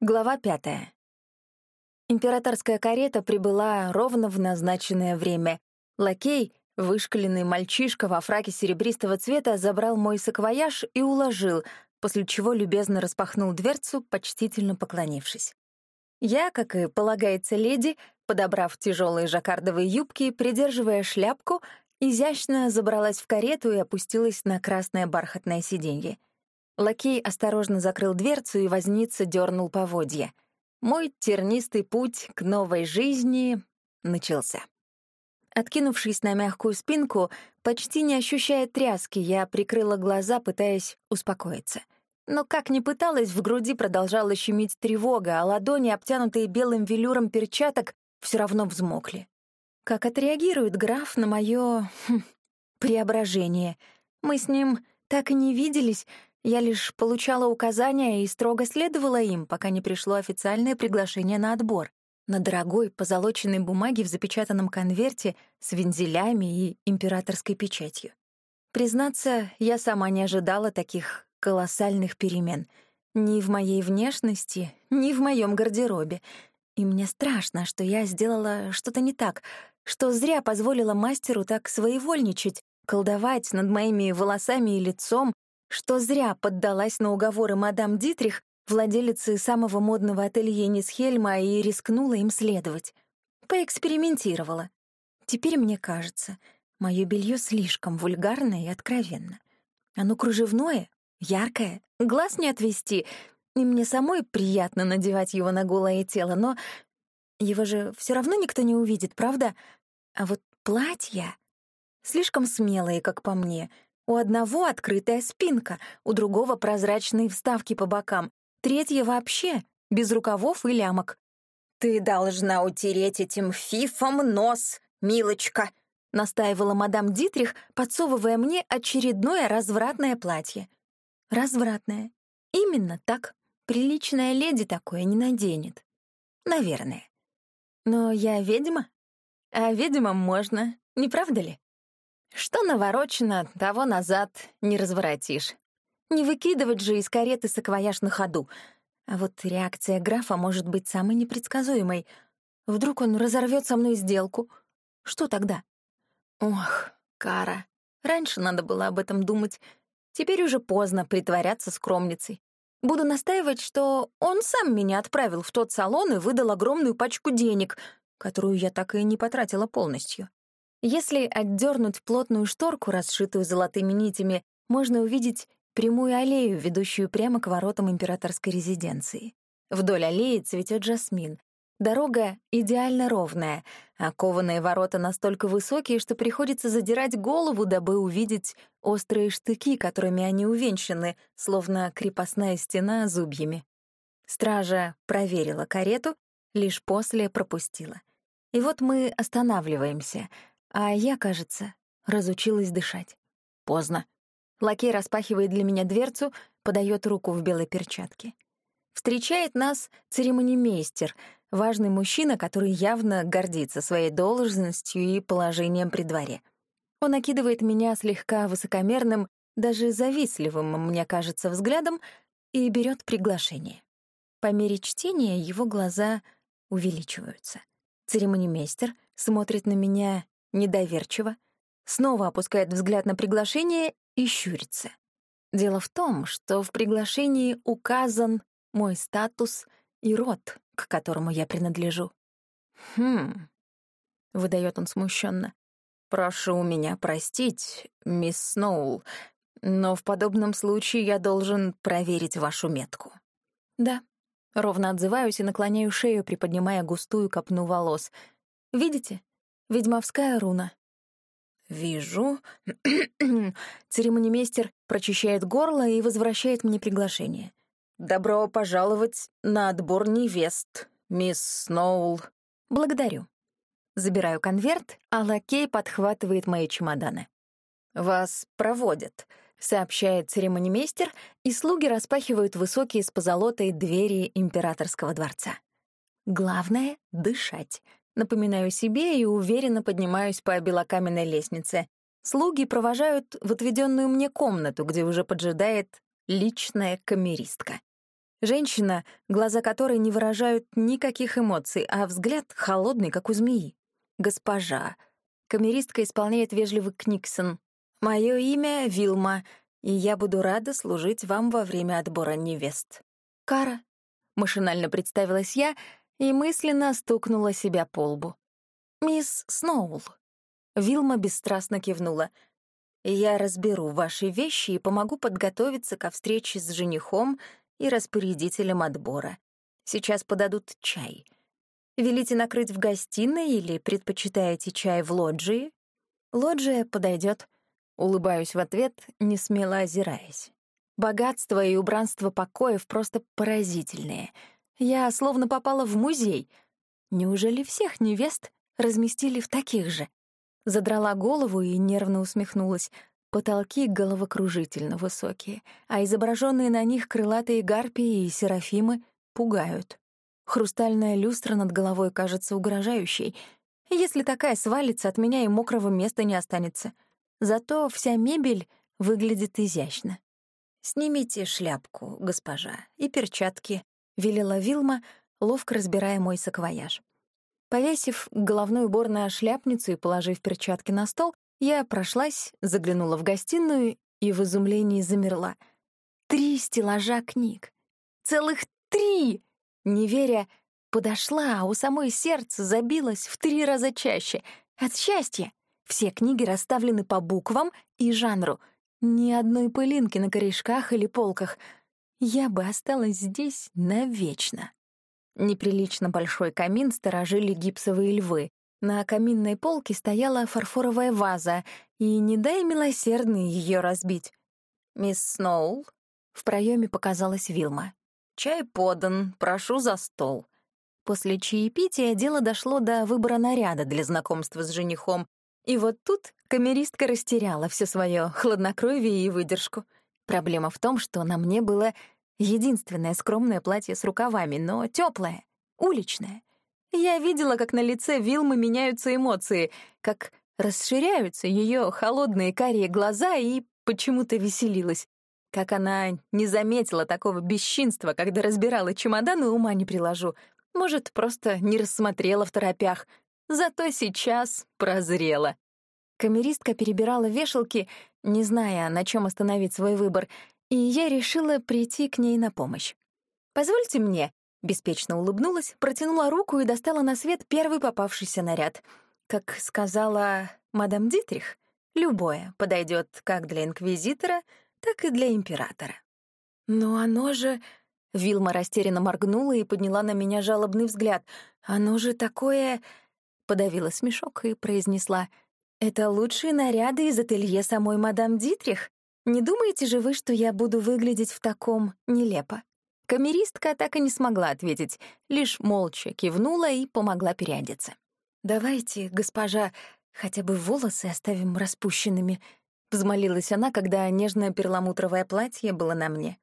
Глава пятая. Императорская карета прибыла ровно в назначенное время. Лакей, вышкаленный мальчишка во фраке серебристого цвета, забрал мой саквояж и уложил, после чего любезно распахнул дверцу, почтительно поклонившись. Я, как и полагается леди, подобрав тяжелые жаккардовые юбки, придерживая шляпку, изящно забралась в карету и опустилась на красное бархатное сиденье. Лакей осторожно закрыл дверцу, и возница дернул поводья. Мой тернистый путь к новой жизни начался. Откинувшись на мягкую спинку, почти не ощущая тряски, я прикрыла глаза, пытаясь успокоиться. Но как ни пыталась, в груди продолжала щемить тревога, а ладони, обтянутые белым велюром перчаток, все равно взмокли. Как отреагирует граф на мое хм, преображение? Мы с ним так и не виделись, я лишь получала указания и строго следовала им, пока не пришло официальное приглашение на отбор. На дорогой позолоченной бумаге в запечатанном конверте с вензелями и императорской печатью. Признаться, я сама не ожидала таких колоссальных перемен. Ни в моей внешности, ни в моем гардеробе. И мне страшно, что я сделала что-то не так, что зря позволила мастеру так своевольничать, колдовать над моими волосами и лицом, что зря поддалась на уговоры мадам Дитрих, владелицы самого модного ателье Нисхельма, и рискнула им следовать. Поэкспериментировала. Теперь мне кажется, мое белье слишком вульгарное и откровенно. Оно кружевное, яркое, глаз не отвести, и мне самой приятно надевать его на голое тело, но его же все равно никто не увидит, правда? А вот платья слишком смелые, как по мне — у одного открытая спинка, у другого прозрачные вставки по бокам, третье вообще без рукавов и лямок. «Ты должна утереть этим фифом нос, милочка», — настаивала мадам Дитрих, подсовывая мне очередное развратное платье. Развратное. Именно так. Приличная леди такое не наденет. Наверное. Но я ведьма. А ведьмам можно, не правда ли? Что наворочено, того назад не разворотишь. Не выкидывать же из кареты саквояж на ходу. А вот реакция графа может быть самой непредсказуемой. Вдруг он разорвет со мной сделку. Что тогда? Ох, Кара. Раньше надо было об этом думать. Теперь уже поздно притворяться скромницей. Буду настаивать, что он сам меня отправил в тот салон и выдал огромную пачку денег, которую я так и не потратила полностью. Если отдернуть плотную шторку, расшитую золотыми нитями, можно увидеть прямую аллею, ведущую прямо к воротам императорской резиденции. Вдоль аллеи цветет жасмин. Дорога идеально ровная, а кованые ворота настолько высокие, что приходится задирать голову, дабы увидеть острые штыки, которыми они увенчаны, словно крепостная стена зубьями. Стража проверила карету, лишь после пропустила. И вот мы останавливаемся — а я, кажется, разучилась дышать. Поздно. Лакей распахивает для меня дверцу, подает руку в белой перчатке. Встречает нас церемонимейстер, важный мужчина, который явно гордится своей должностью и положением при дворе. Он окидывает меня слегка высокомерным, даже завистливым, мне кажется, взглядом и берет приглашение. По мере чтения его глаза увеличиваются. Церемонимейстер смотрит на меня недоверчиво, снова опускает взгляд на приглашение и щурится. Дело в том, что в приглашении указан мой статус и род, к которому я принадлежу. «Хм...» — выдает он смущенно. «Прошу меня простить, мисс Сноул, но в подобном случае я должен проверить вашу метку». «Да». Ровно отзываюсь и наклоняю шею, приподнимая густую копну волос. «Видите? Ведьмовская руна. «Вижу». Церемонимейстер прочищает горло и возвращает мне приглашение. «Добро пожаловать на отбор невест, мисс Сноул». «Благодарю». Забираю конверт, а лакей подхватывает мои чемоданы. «Вас проводят», — сообщает церемонимейстер, и слуги распахивают высокие с позолотой двери императорского дворца. Главное — дышать. Напоминаю себе и уверенно поднимаюсь по белокаменной лестнице. Слуги провожают в отведенную мне комнату, где уже поджидает личная камеристка. Женщина, глаза которой не выражают никаких эмоций, а взгляд холодный, как у змеи. «Госпожа». Камеристка исполняет вежливый Книксон. «Мое имя — Вилма, и я буду рада служить вам во время отбора невест». «Кара», — машинально представилась я и мысленно стукнула себя по лбу. «Мисс Сноул». Вилма бесстрастно кивнула. «Я разберу ваши вещи и помогу подготовиться ко встрече с женихом и распорядителем отбора. Сейчас подадут чай. Велите накрыть в гостиной или предпочитаете чай в лоджии? Лоджия подойдет. Улыбаюсь в ответ, не смело озираясь. Богатство и убранство покоев просто поразительные. Я словно попала в музей. Неужели всех невест разместили в таких же? Задрала голову и нервно усмехнулась. Потолки головокружительно высокие, а изображенные на них крылатые гарпии и серафимы пугают. Хрустальная люстра над головой кажется угрожающей. Если такая свалится, от меня и мокрого места не останется. Зато вся мебель выглядит изящно. «Снимите шляпку, госпожа, и перчатки», — велела Вилма, ловко разбирая мой саквояж. Повесив головной убор на шляпницу и положив перчатки на стол, я прошлась, заглянула в гостиную и в изумлении замерла. Три стеллажа книг. Целых три! Не веря, подошла, а у самой сердце забилось в три раза чаще. От счастья! Все книги расставлены по буквам и жанру. Ни одной пылинки на корешках или полках. Я бы осталась здесь навечно. Неприлично большой камин сторожили гипсовые львы. На каминной полке стояла фарфоровая ваза, и не дай милосердный ее разбить. «Мисс Сноул?» В проеме показалась Вилма. «Чай подан, прошу за стол». После чаепития дело дошло до выбора наряда для знакомства с женихом, и вот тут камеристка растеряла все свое хладнокровие и выдержку. Проблема в том, что на мне было единственное скромное платье с рукавами, но теплое, уличное. Я видела, как на лице Вилмы меняются эмоции, как расширяются ее холодные карие глаза и почему-то веселилась. Как она не заметила такого бесчинства, когда разбирала чемодан, и ума не приложу. Может, просто не рассмотрела в торопях. Зато сейчас прозрела. Камеристка перебирала вешалки, не зная, на чем остановить свой выбор, и я решила прийти к ней на помощь. «Позвольте мне», Беспечно улыбнулась, протянула руку и достала на свет первый попавшийся наряд. Как сказала мадам Дитрих, любое подойдет как для инквизитора, так и для императора. «Но оно же...» Вилма растерянно моргнула и подняла на меня жалобный взгляд. «Оно же такое...» Подавила смешок и произнесла. «Это лучшие наряды из ателье самой мадам Дитрих? Не думаете же вы, что я буду выглядеть в таком нелепо?» Камеристка так и не смогла ответить, лишь молча кивнула и помогла переодеться. «Давайте, госпожа, хотя бы волосы оставим распущенными», — взмолилась она, когда нежное перламутровое платье было на мне.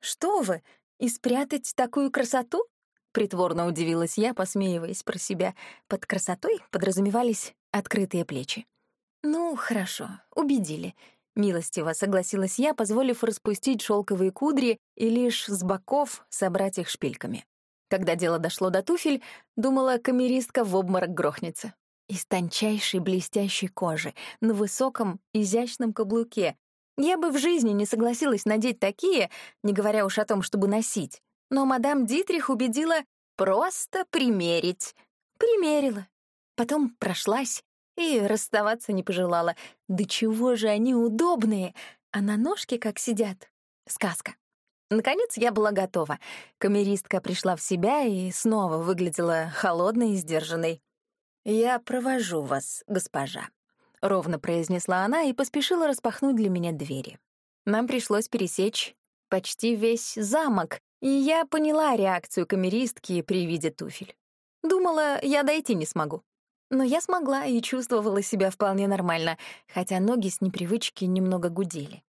«Что вы, и спрятать такую красоту?» Притворно удивилась я, посмеиваясь про себя. Под красотой подразумевались открытые плечи. «Ну, хорошо, убедили. Милостиво согласилась я, позволив распустить шелковые кудри и лишь с боков собрать их шпильками. Когда дело дошло до туфель, думала, камеристка в обморок грохнется. Из тончайшей блестящей кожи, на высоком, изящном каблуке. Я бы в жизни не согласилась надеть такие, не говоря уж о том, чтобы носить. Но мадам Дитрих убедила просто примерить. Примерила. Потом прошлась, и расставаться не пожелала. Да чего же они удобные, а на ножке как сидят. Сказка. Наконец я была готова. Камеристка пришла в себя и снова выглядела холодной и сдержанной. «Я провожу вас, госпожа», — ровно произнесла она и поспешила распахнуть для меня двери. Нам пришлось пересечь почти весь замок, и я поняла реакцию камеристки при виде туфель. Думала, я дойти не смогу. Но я смогла и чувствовала себя вполне нормально, хотя ноги с непривычки немного гудели.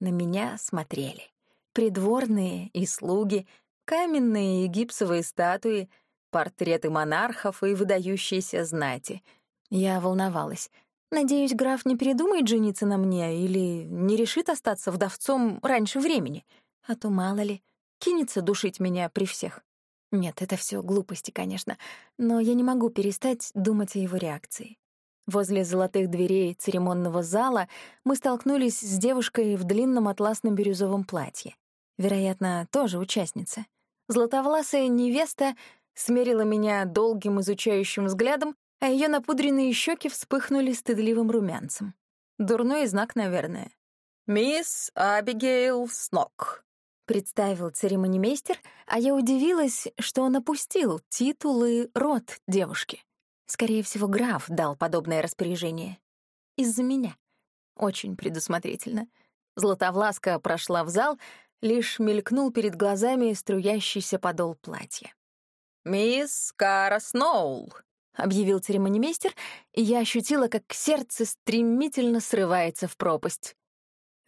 На меня смотрели. Придворные и слуги, каменные и гипсовые статуи, портреты монархов и выдающиеся знати. Я волновалась. Надеюсь, граф не передумает жениться на мне или не решит остаться вдовцом раньше времени. А то мало ли. кинется душить меня при всех. Нет, это все глупости, конечно, но я не могу перестать думать о его реакции. Возле золотых дверей церемонного зала мы столкнулись с девушкой в длинном атласном бирюзовом платье. Вероятно, тоже участница. Златовласая невеста смерила меня долгим изучающим взглядом, а ее напудренные щеки вспыхнули стыдливым румянцем. Дурной знак, наверное. «Мисс Абигейл Снок», — представил церемонимейстер, а я удивилась, что он опустил титул и род девушки. Скорее всего, граф дал подобное распоряжение. Из-за меня. Очень предусмотрительно. Златовласка прошла в зал, лишь мелькнул перед глазами струящийся подол платья. «Мисс Кара Сноул», — объявил церемонимейстер, и я ощутила, как сердце стремительно срывается в пропасть.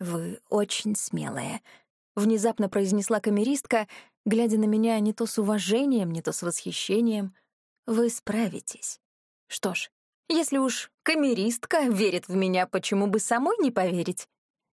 «Вы очень смелая», — внезапно произнесла камеристка, глядя на меня не то с уважением, не то с восхищением. «Вы справитесь». Что ж, если уж камеристка верит в меня, почему бы самой не поверить?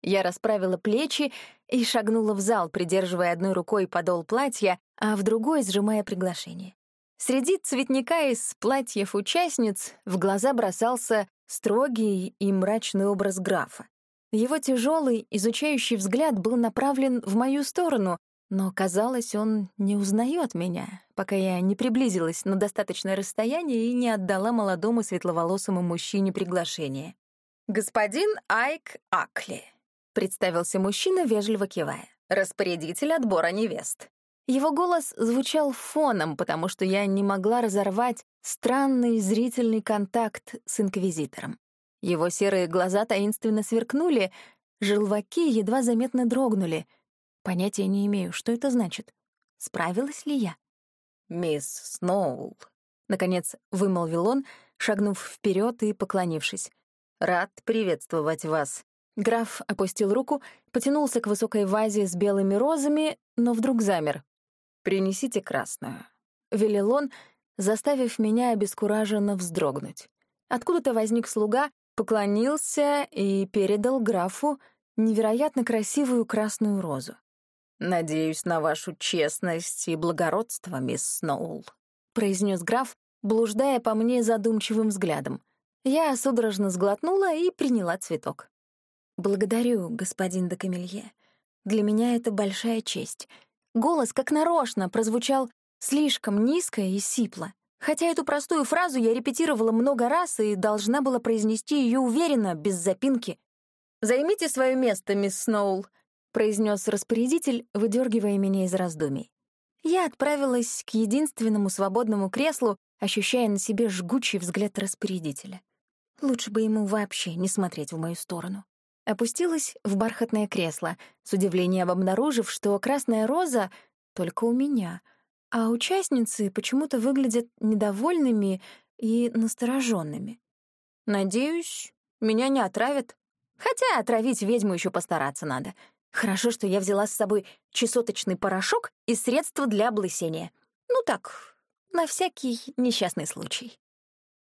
Я расправила плечи и шагнула в зал, придерживая одной рукой подол платья, а в другой сжимая приглашение. Среди цветника из платьев участниц в глаза бросался строгий и мрачный образ графа. Его тяжелый, изучающий взгляд был направлен в мою сторону, но, казалось, он не узнает меня, пока я не приблизилась на достаточное расстояние и не отдала молодому светловолосому мужчине приглашение. «Господин Айк Акли», — представился мужчина, вежливо кивая, «распорядитель отбора невест». Его голос звучал фоном, потому что я не могла разорвать странный зрительный контакт с инквизитором. Его серые глаза таинственно сверкнули, желваки едва заметно дрогнули — Понятия не имею, что это значит. Справилась ли я? «Мисс Сноул», — наконец вымолвил он, шагнув вперед и поклонившись. «Рад приветствовать вас». Граф опустил руку, потянулся к высокой вазе с белыми розами, но вдруг замер. «Принесите красную», — велел он, заставив меня обескураженно вздрогнуть. Откуда-то возник слуга, поклонился и передал графу невероятно красивую красную розу. «Надеюсь на вашу честность и благородство, мисс Сноул», — произнес граф, блуждая по мне задумчивым взглядом. Я судорожно сглотнула и приняла цветок. «Благодарю, господин де Камелье. Для меня это большая честь. Голос, как нарочно, прозвучал слишком низко и сипло. Хотя эту простую фразу я репетировала много раз и должна была произнести ее уверенно, без запинки. «Займите свое место, мисс Сноул», — произнес распорядитель, выдергивая меня из раздумий. Я отправилась к единственному свободному креслу, ощущая на себе жгучий взгляд распорядителя. Лучше бы ему вообще не смотреть в мою сторону. Опустилась в бархатное кресло, с удивлением обнаружив, что красная роза только у меня, а участницы почему-то выглядят недовольными и настороженными. Надеюсь, меня не отравят. Хотя отравить ведьму еще постараться надо — Хорошо, что я взяла с собой чесоточный порошок и средства для облысения. Ну так, на всякий несчастный случай.